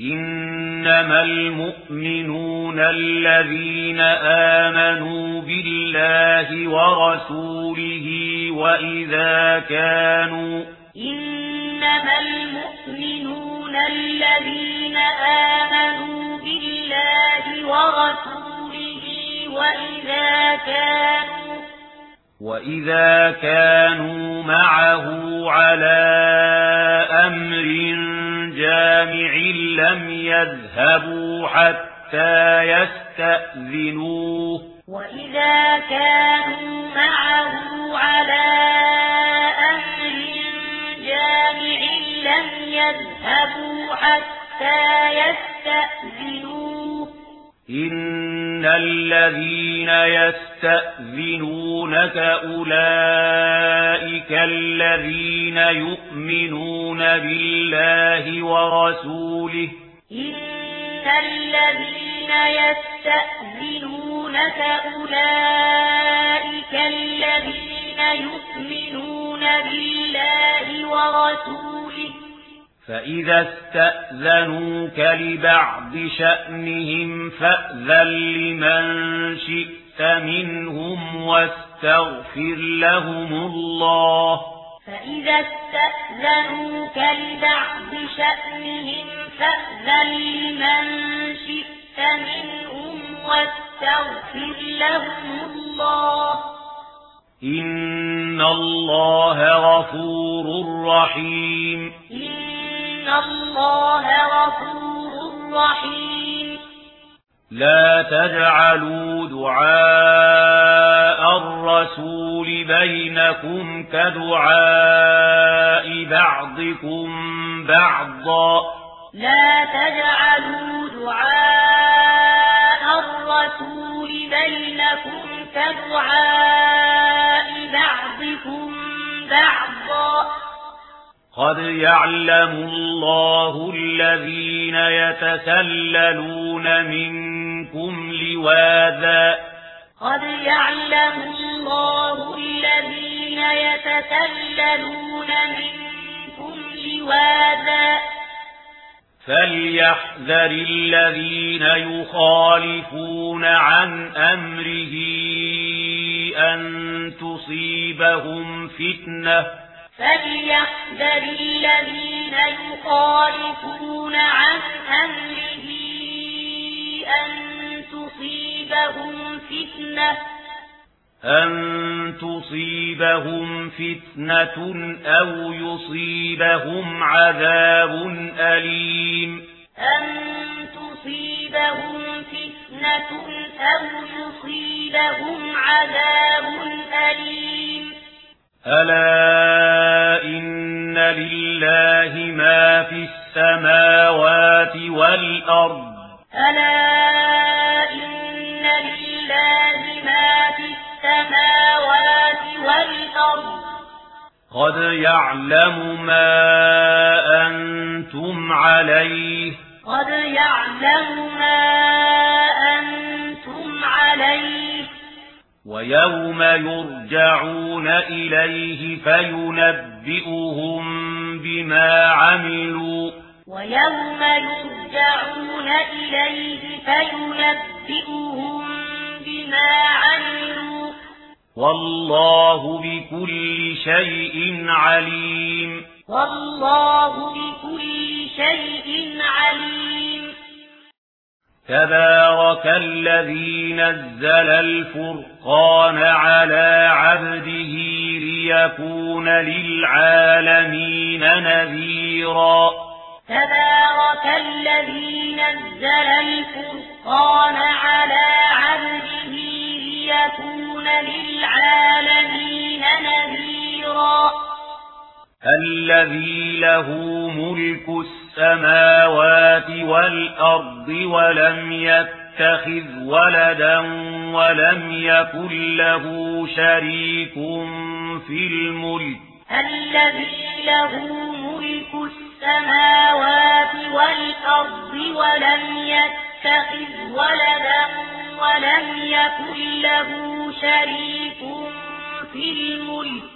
إنما المؤمنون الذين آمنوا بالله ورسوله وإذا كانوا إنما المؤمنون الذين آمنوا بالله ورسوله وإذا كانوا وإذا كانوا معه على أمر الجامع لم يذهبوا حتى يستأذنوه. وإذا كانوا معه على أمر جامع لم يذهبوا حتى يستأذنوه. إن الذين يستأذنونك أولئك الذين يؤمنون بالله ورسوله. إن الذين يستأذنونك أولئك الذين يؤمنون بالله ورسوله. فإذا استأذنوك لبعض شأنهم فأذن لمن شئت منهم واستغفر لهم الله فإذا استأذنوك لبعض شأنهم فأذن لمن شئت منهم واستغفر لهم الله إن الله غفور رحيم إن الله غفور رحيم الله غفور رحيم. لا تجعلوا دعاء الرسول بينكم كدعاء بعضكم بعضا. لا تجعلوا دعاء الرسول بينكم كدعاء بعضكم بعضا. قد يعلم الله الذين يتسللون منكم لواذا قد يعلم الله الذين يتسللون منكم لواذا فليحذر الذين يخالفون عن أمره أن تصيبهم فتنة فليحذر الذين يخالفون عن أمره أن تصيبهم فتنة أن تصيبهم فتنة أو يصيبهم عذاب أليم أن تصيبهم فتنة أو يصيبهم عذاب أليم ألا لله ما في السماوات والأرض ألا إن لله ما في السماوات والأرض قد يعلم ما أنتم عليه قد يعلم ما أنتم عليه وَيَوْمَ يُرْجَعُونَ إِلَيْهِ فَيُنَبِّئُهُم بِمَا عَمِلُوا وَيَوْمَ يُرْجَعُونَ إِلَيْهِ فَيُنَبِّئُهُم بِمَا عَمِلُوا وَاللَّهُ بِكُلِّ شَيْءٍ عَلِيمٌ وَاللَّهُ بِكُلِّ شَيْءٍ عَلِيمٌ تبارك الذي نزل الفرقان على عبده ليكون للعالمين نذيرا. تبارك الذي نزل الفرقان على عبده ليكون للعالمين نذيرا. الذي له ملك السماوات والأرض ولم يكن يتخذ ولدا ولم يكن له شريك في الملك الذي له ملك السماوات والأرض ولم يتخذ ولدا ولم يكن له شريك في الملك